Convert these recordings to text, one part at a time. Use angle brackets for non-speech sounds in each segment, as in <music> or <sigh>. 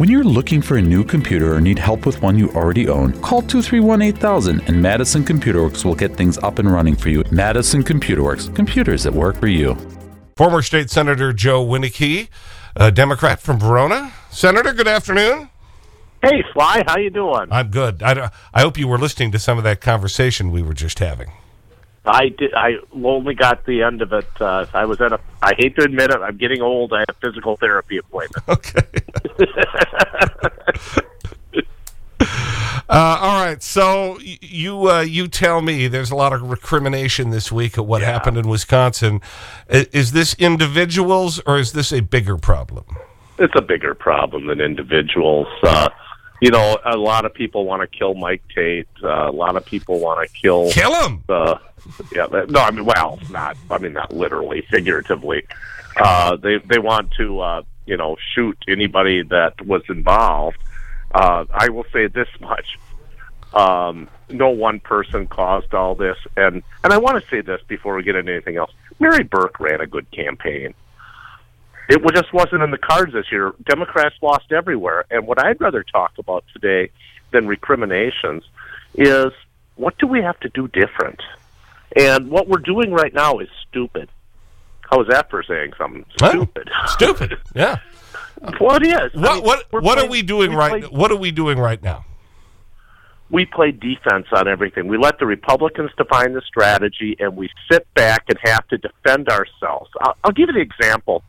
When you're looking for a new computer or need help with one you already own, call 231 8000 and Madison Computer Works will get things up and running for you. Madison Computer Works, computers that work for you. Former State Senator Joe Wineke, a Democrat from Verona. Senator, good afternoon. Hey, Sly, how you doing? I'm good. I, I hope you were listening to some of that conversation we were just having. I did. I only got the end of it. Uh, I was at a. I hate to admit it. I'm getting old. I have a physical therapy appointment. <laughs> Okay. <laughs> uh, all right. So you uh, you tell me there's a lot of recrimination this week at what Yeah. happened in Wisconsin. Is this individuals or is this a bigger problem? It's a bigger problem than individuals. Uh, you know, a lot of people want to kill Mike Tate. Uh, a lot of people want to kill. Kill him. Uh, yeah. No, I mean, well, not. I mean, not literally, figuratively. Uh, they they want to, uh, you know, shoot anybody that was involved. Uh, I will say this much: um, no one person caused all this, and and I want to say this before we get into anything else. Mary Burke ran a good campaign. It just wasn't in the cards this year. Democrats lost everywhere, and what I'd rather talk about today than recriminations is what do we have to do different? And what we're doing right now is stupid. How's that for saying something stupid? Stupid. <laughs> Yeah. what is? it is. I What mean, what what are we doing we right? play- What are we doing right now? we play defense on everything. We let the Republicans define the strategy, and we sit back and have to defend ourselves. I'll, I'll give you an example.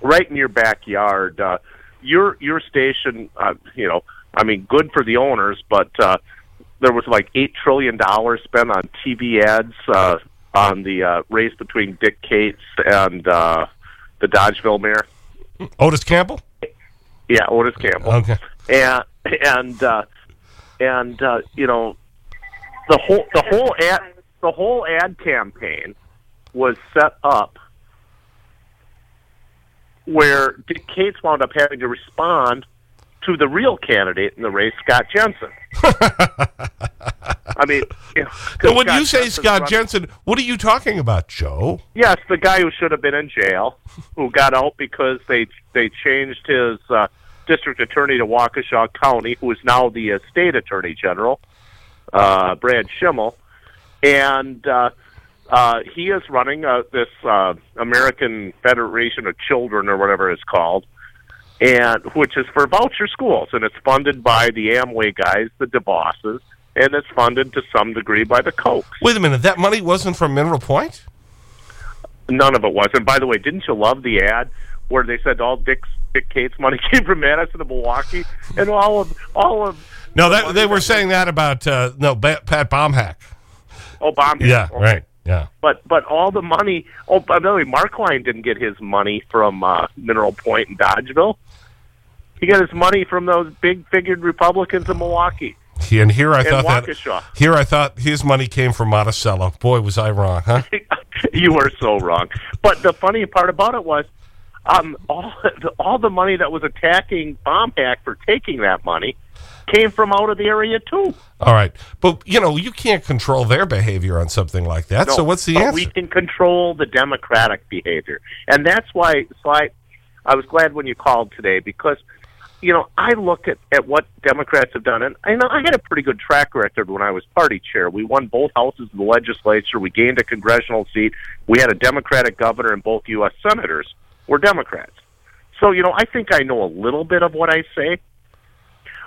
Right in your backyard, uh, your your station, uh, you know, I mean, good for the owners, but uh, there was like eight trillion dollars spent on TV ads uh, on the uh, race between Dick Cates and uh, the Dodgeville mayor. Otis Campbell. Yeah, Otis Campbell Okay. and and uh, and uh, you know the whole the whole ad the whole ad campaign was set up where Dick Cates wound up having to respond to the real candidate in the race, Scott Jensen. <laughs> I mean, you know, when Scott you say Jensen's Scott running- Jensen, what are you talking about, Joe? Yes, the guy who should have been in jail, who got out because they they changed his uh, district attorney to Waukesha County, who is now the uh, state attorney general, uh, Brad Schimel, and uh, he is running uh, this uh, American Federation of Children or whatever it's called, and which is for voucher schools, and it's funded by the Amway guys, the DeVosses, and it's funded to some degree by the Kochs. Wait a minute. That money wasn't from Mineral Point? None of it was. And by the way, didn't you love the ad where they said all Dick's Dick Cates money <laughs> came from Madison to Milwaukee, and all of all of No, that, they were saying that about, uh, no, Pat Bomhack. Obama. Yeah, right. Yeah. But but all the money. Oh, by the way, Marklein didn't get his money from uh, Mineral Point and Dodgeville. He got his money from those big figured Republicans in Milwaukee. And here I And thought that, here I thought his money came from Monticello. Boy, was I wrong, huh? <laughs> you were so wrong. But the funny part about it was, um, all the, <laughs> all the money that was attacking Bomhack for taking that money came from out of the area too. All right. But, you know, you can't control their behavior on something like that. so what's the answer? We can control the democratic behavior, and that's why. Sly, I was glad when you called today because, you know, I look at at what Democrats have done, and I know I had a pretty good track record when I was party chair. We won both houses of the legislature. We gained a congressional seat. We had a Democratic governor, and both U.S. senators were Democrats. So, you know, I think I know a little bit of what I say.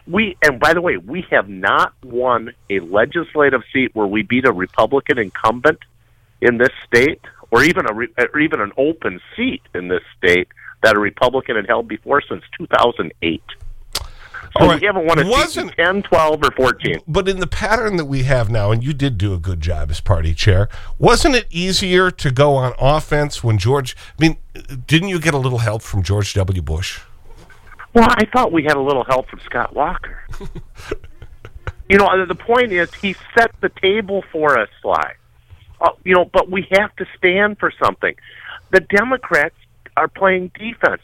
We and by the way, we have not won a legislative seat where we beat a Republican incumbent in this state, or even a re- or even an open seat in this state that a Republican had held before since 2008. So right. we haven't won a Wasn't- in 10, 12, or 14. But in the pattern that we have now, and you did do a good job as party chair, wasn't it easier to go on offense when George, I mean, didn't you get a little help from George W. Bush? Well, I thought we had a little help from Scott Walker. <laughs> you know, the point is he set the table for us, Sly. Uh, you know, but we have to stand for something. The Democrats are playing defense.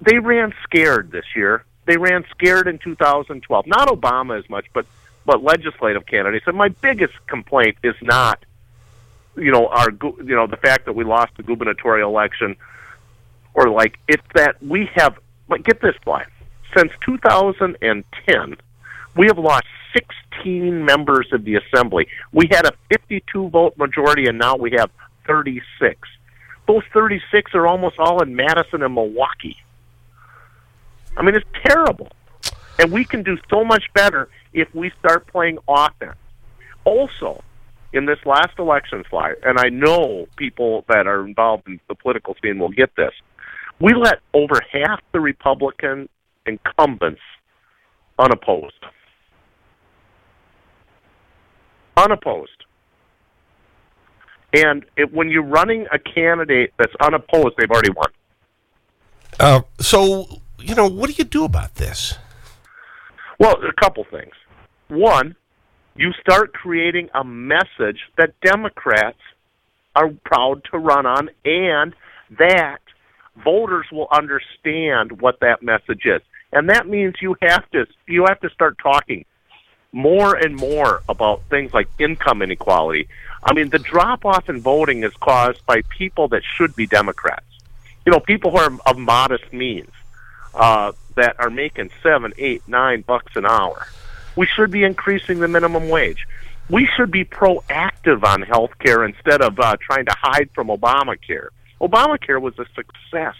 They ran scared this year. They ran scared in 2012. Not Obama as much, but but legislative candidates. And my biggest complaint is not, you know, our you know the fact that we lost the gubernatorial election, or like it's that we have. But get this, Brian. since 2010, we have lost 16 members of the assembly. We had a 52 vote majority, and now we have 36. Those 36 are almost all in Madison and Milwaukee. I mean, it's terrible. And we can do so much better if we start playing offense. Also, in this last election slide, and I know people that are involved in the political scene will get this, we let over half the Republican incumbents unopposed. Unopposed. And it, when you're running a candidate that's unopposed, they've already won. Uh, so, you know, what do you do about this? Well, a couple things. One, you start creating a message that Democrats are proud to run on and that voters will understand what that message is. And that means you have to you have to start talking more and more about things like income inequality. I mean, the drop off in voting is caused by people that should be Democrats. You know, people who are of modest means uh, that are making seven, eight, nine bucks an hour. We should be increasing the minimum wage. We should be proactive on health care instead of uh, trying to hide from Obamacare. Obamacare was a success.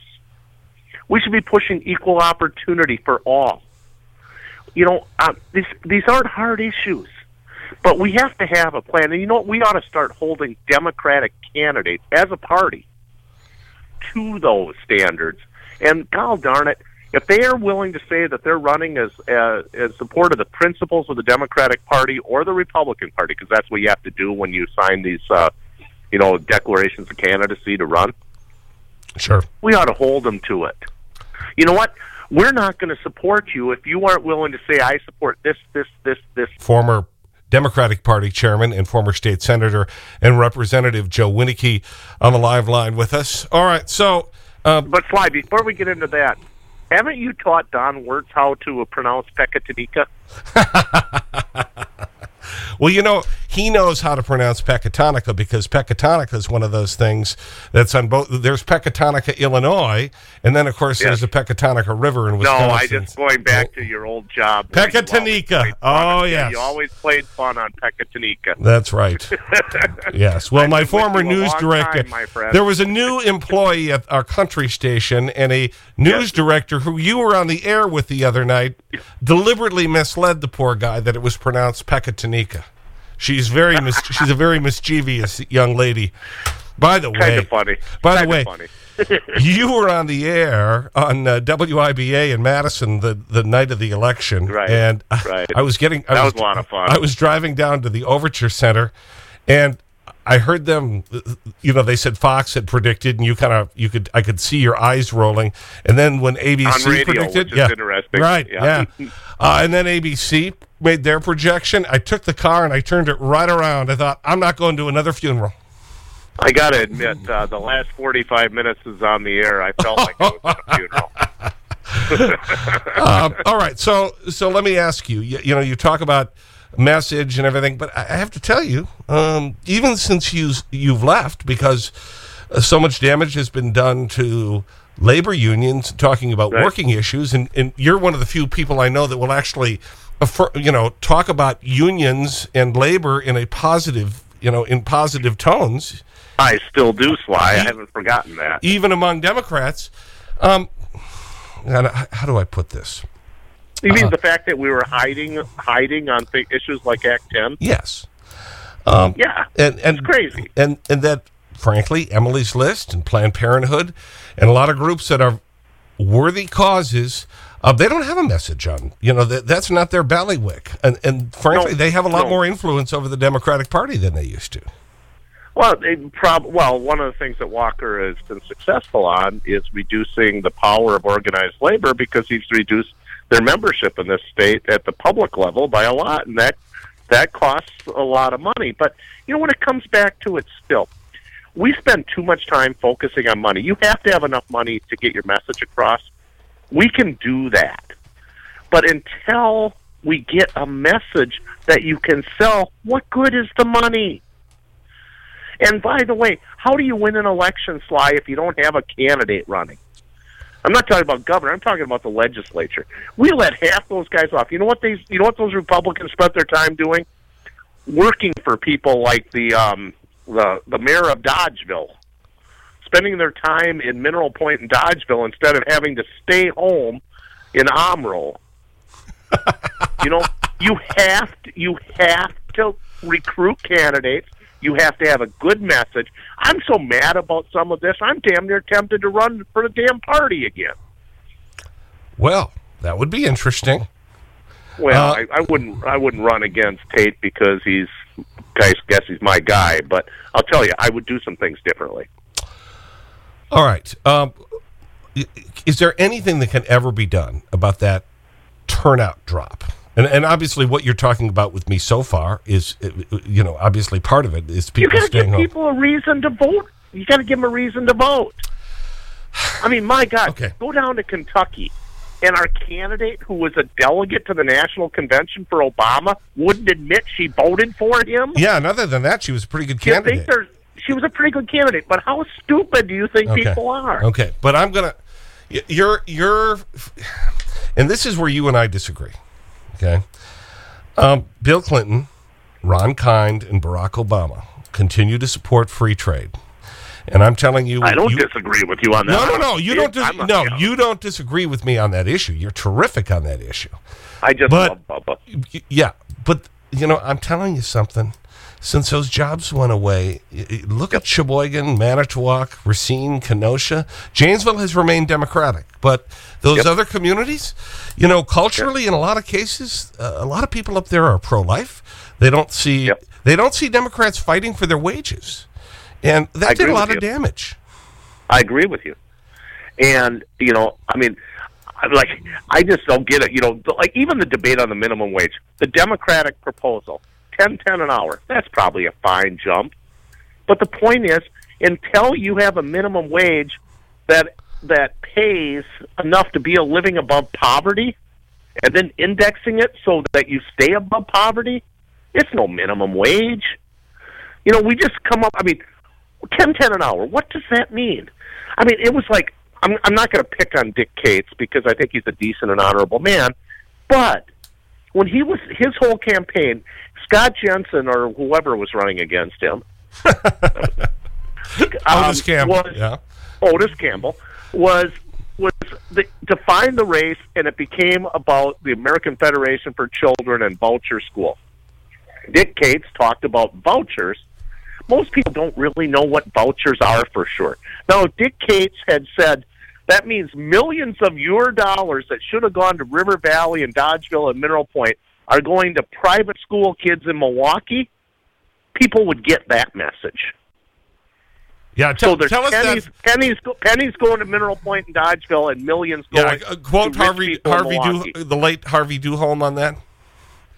We should be pushing equal opportunity for all. You know, uh, these these aren't hard issues, but we have to have a plan. And you know what? We ought to start holding Democratic candidates as a party to those standards. And God darn it, if they are willing to say that they're running as uh, as support of the principles of the Democratic Party or the Republican Party, because that's what you have to do when you sign these, uh, you know, declarations of candidacy to run. Sure. We ought to hold them to it. You know what? We're not going to support you if you aren't willing to say, I support this, this, this, this. Former Democratic Party chairman and former state senator and representative Joe Wineke on the live line with us. All right, so. Uh, but Sly, before we get into that, haven't you taught Don Wirtz how to pronounce Pecatonica? <laughs> Well, you know, he knows how to pronounce Pecatonica because Pecatonica is one of those things that's on both. There's Pecatonica, Illinois, and then, of course, yes. there's the Pecatonica River in Wisconsin. No, I just going back to your old job. Pecatonica. Oh, yes. You always played fun on Pecatonica. That's right. <laughs> yes. Well, my former news director, time, there was a new employee at our country station and a news yes. director who you were on the air with the other night deliberately misled the poor guy that it was pronounced Pecatonica. She's very mis <laughs> she's a very mischievous young lady. By the way, kind of funny. By kind the way, funny. <laughs> <laughs> you were on the air on uh, WIBA in Madison the the night of the election, right? And right. I, I was getting I that was, was a lot of fun. I was driving down to the Overture Center, and I heard them, you know, they said Fox had predicted, and you kind of, you could, I could see your eyes rolling. And then when ABC On radio, predicted, yeah, interesting. right, yeah. yeah. uh, and then ABC made their projection. I took the car and I turned it right around. I thought, I'm not going to another funeral. I got to admit, uh, the last 45 minutes is on the air. I felt like I was at a funeral. <laughs> <laughs> um, all right, so so let me ask you. You, you know, you talk about message and everything. But I have to tell you, um, even since you, you've left, because uh, so much damage has been done to labor unions, talking about right. working issues, and, and you're one of the few people I know that will actually, you know, talk about unions and labor in a positive, you know, in positive tones. I still do, Sly. I haven't forgotten that. Even among Democrats. Um, how do I put this? You mean uh, the fact that we were hiding hiding on issues like Act 10? Yes. Um, yeah. And, and, it's crazy. And, and that, frankly, Emily's List and Planned Parenthood and a lot of groups that are worthy causes, uh, they don't have a message on, you know, that, that's not their ballywick. And, and frankly, no, they have a lot no. more influence over the Democratic Party than they used to. Well, well, one of the things that Walker has been successful on is reducing the power of organized labor because he's reduced – their membership in this state at the public level by a lot, and that that costs a lot of money. But you know, when it comes back to it, still, we spend too much time focusing on money. You have to have enough money to get your message across. We can do that, but until we get a message that you can sell, what good is the money? And by the way, how do you win an election, Sly, if you don't have a candidate running? I'm not talking about governor. I'm talking about the legislature. We let half those guys off. You know what these? You know what those Republicans spent their time doing? Working for people like the um, the the mayor of Dodgeville, spending their time in Mineral Point and Dodgeville instead of having to stay home in Omro. <laughs> you know, you have to, you have to recruit candidates. You have to have a good message. I'm so mad about some of this. I'm damn near tempted to run for the damn party again. Well, that would be interesting. Well, Uh, I, I wouldn't. I wouldn't run against Tate because he's. I guess he's my guy. But I'll tell you, I would do some things differently. All right. Um, is there anything that can ever be done about that turnout drop? And, and obviously, what you're talking about with me so far is, uh, you know, obviously part of it is people You people got to give staying home. people a reason to vote. You got to give them a reason to vote. I mean, my God, Okay. go down to Kentucky, and our candidate, who was a delegate to the national convention for Obama, wouldn't admit she voted for him. Yeah, and other than that, she was a pretty good You think candidate. there's, she was a pretty good candidate, but how stupid do you think Okay. people are? Okay, but I'm gonna. You're you're, and this is where you and I disagree. Okay, um, Bill Clinton, Ron Kind, and Barack Obama continue to support free trade, and I'm telling you, I don't you, disagree with you on that. No, no, no. You don't. Dis no, you know, you don't disagree with me on that issue. You're terrific on that issue. I just but- love Bubba. Yeah, but you know, I'm telling you something. Since those jobs went away, look at Sheboygan, Manitowoc, Racine, Kenosha. Janesville has remained Democratic, but those Yep. other communities, you know, culturally, in a lot of cases, uh, a lot of people up there are pro-life. They don't see Yep. they don't see Democrats fighting for their wages, and I that did a lot of damage. I agree with you. And you know, I mean, I'm like I just don't get it. You know, like even the debate on the minimum wage, the Democratic proposal, ten ten an hour. That's probably a fine jump. But the point is, until you have a minimum wage that that pays enough to be a living above poverty, and then indexing it so that you stay above poverty, it's no minimum wage. You know, we just come up. I mean, ten ten an hour. What does that mean? I mean, it was like I'm I'm not going to pick on Dick Cates because I think he's a decent and honorable man, but when he was his whole campaign, Scott Jensen or whoever was running against him, <laughs> Otis um, Campbell, was- yeah. Otis Campbell was was the, defined the race, and it became about the American Federation for Children and voucher school. Dick Cates talked about vouchers. Most people don't really know what vouchers are for sure. Now, Dick Cates had said that means millions of your dollars that should have gone to River Valley and Dodgeville and Mineral Point are going to private school kids in Milwaukee. People would get that message. Yeah, tell, So there's tell us pennies, that. pennies, pennies going to Mineral Point and Dodgeville, and millions Yeah, going. uh, quote Harvey Harvey du, the late Harvey Dueholm on that.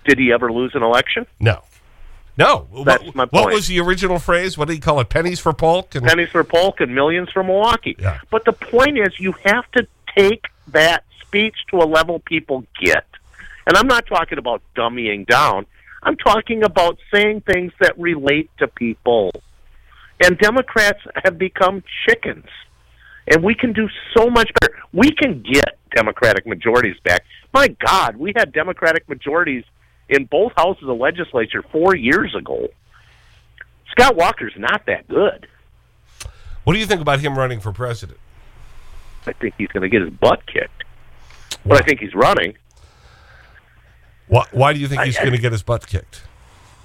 Did he ever lose an election? No, no. That's what, my What was the original phrase? What did he call it? Pennies for Polk. And, Pennies for Polk and millions for Milwaukee. Yeah. But the point is, you have to take that speech to a level people get. And I'm not talking about dummying down. I'm talking about saying things that relate to people. And Democrats have become chickens. And we can do so much better. We can get Democratic majorities back. My God, we had Democratic majorities in both houses of the legislature four years ago. Scott Walker's not that good. what do you think about him running for president? I think he's going to get his butt kicked. But I think he's running Why, why do you think he's going to get his butt kicked?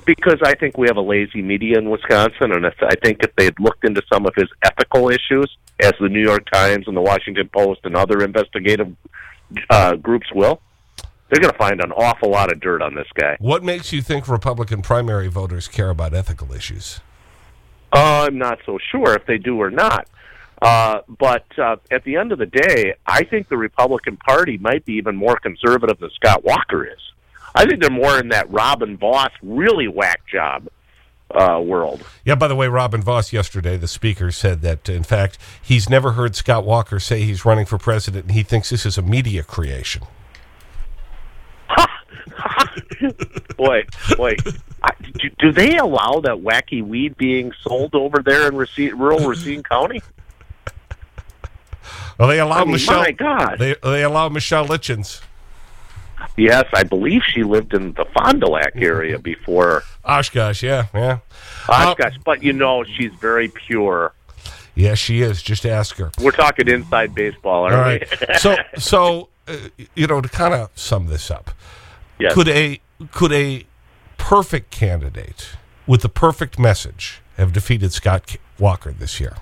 because I think we have a lazy media in Wisconsin, and I think if they had looked into some of his ethical issues, as the New York Times and the Washington Post and other investigative uh, groups will, they're going to find an awful lot of dirt on this guy. What makes you think Republican primary voters care about ethical issues? I'm not so sure if they do or not. Uh, but uh, at the end of the day, I think the Republican Party might be even more conservative than Scott Walker is. I think they're more in that Robin Vos really whack job uh, world. Yeah, by the way, Robin Vos yesterday, the speaker, said that, in fact, he's never heard Scott Walker say he's running for president, and he thinks this is a media creation. <laughs> boy, boy, I, do, do they allow that wacky weed being sold over there in Racine, rural Racine County? Well, they allow I mean, Michelle. my God. They, they allow Michelle Litjens. Yes, I believe she lived in the Fond du Lac area before Oshkosh, yeah, yeah. Uh, Oshkosh. But you know, she's very pure. Yeah, she is. Just ask her. We're talking inside baseball, aren't All right. we? <laughs> so, so uh, you know, to kind of sum this up, yes. could a could a perfect candidate with the perfect message have defeated Scott Walker this year?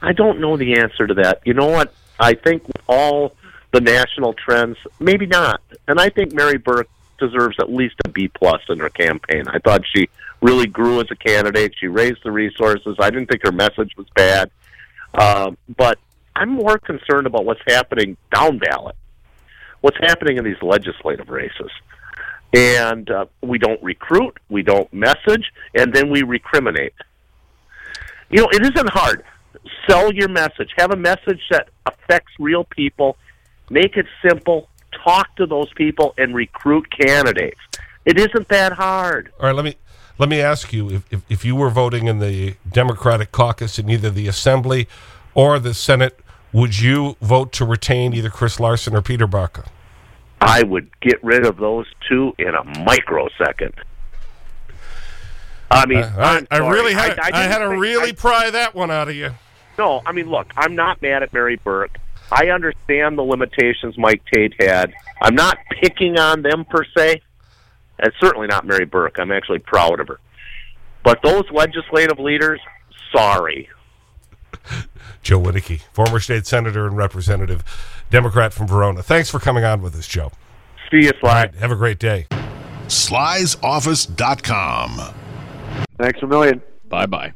I don't know the answer to that. You know what? I think all the national trends, maybe not. And I think Mary Burke deserves at least a B plus in her campaign. I thought she really grew as a candidate. She raised the resources. I didn't think her message was bad. Um, but I'm more concerned about what's happening down ballot. What's happening in these legislative races. And uh, we don't recruit, we don't message, and then we recriminate. You know, it isn't hard. Sell your message. Have a message that affects real people. Make it simple. Talk to those people and recruit candidates. It isn't that hard. All right, let me let me ask you if, if, if you were voting in the Democratic caucus in either the Assembly or the Senate, would you vote to retain either Chris Larson or Peter Barca? I would get rid of those two in a microsecond. I mean, uh, I, I'm I really had, I, didn't had to really I- pry that one out of you. No, I mean, look, I'm not mad at Mary Burke. I understand the limitations Mike Tate had. I'm not picking on them per se, and certainly not Mary Burke. I'm actually proud of her. But those legislative leaders, sorry. <laughs> Joe Wineke, former state senator and representative, Democrat from Verona. Thanks for coming on with us, Joe. See you, Sly. All right, have a great day. slysoffice.com. Thanks a million. Bye bye.